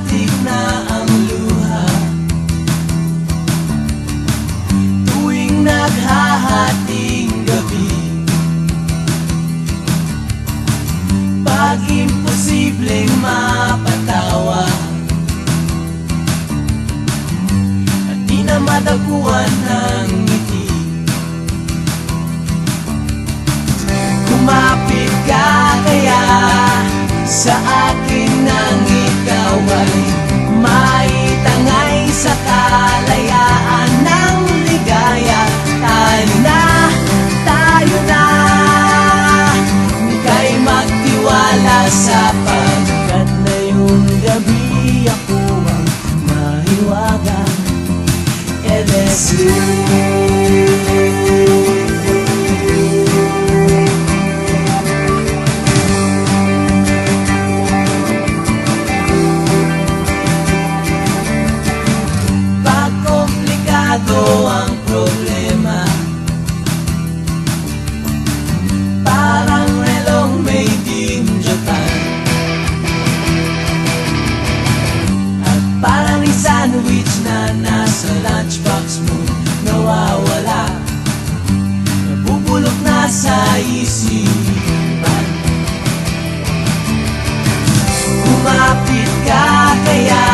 Matik na ang luha Tuwing naghahating gabi Pag imposibleng mapatawa At di na madaguan na Nabubulok na sa isipan Kumapit ka kaya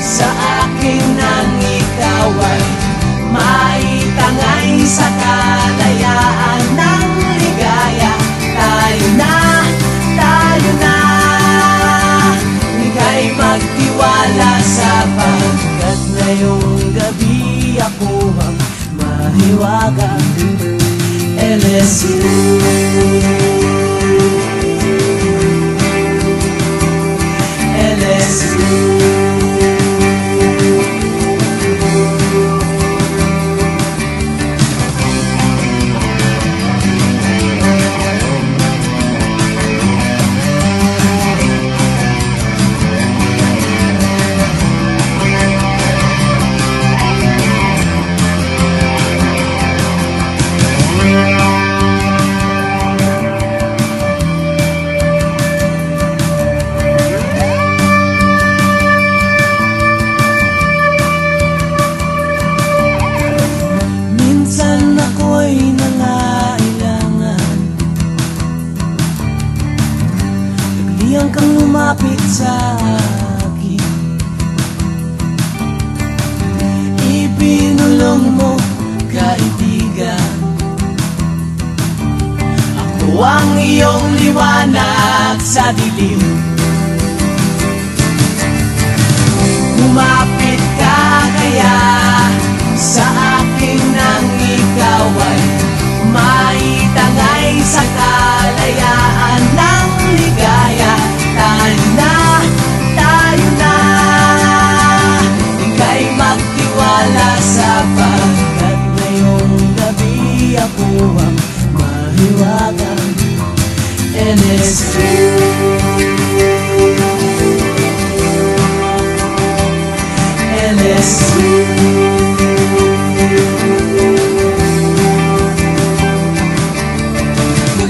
sa akin nang ikaw ay maitangay sa kalayaan ng ligaya. Tayo na, tayo na. Ika'y magtiwala sapagkat ngayong gabi ako ang mahiwaga envelhece. Lumapit sa akin. Ibinulong mo, kaibigan Ako ang iyong liwanag sa dilim. Lumapit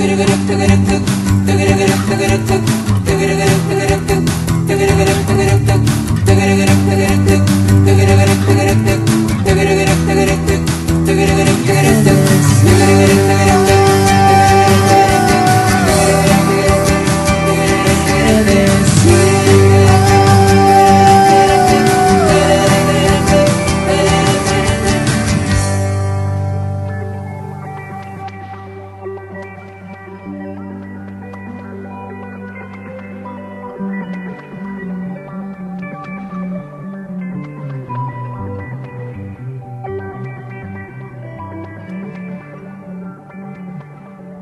It is.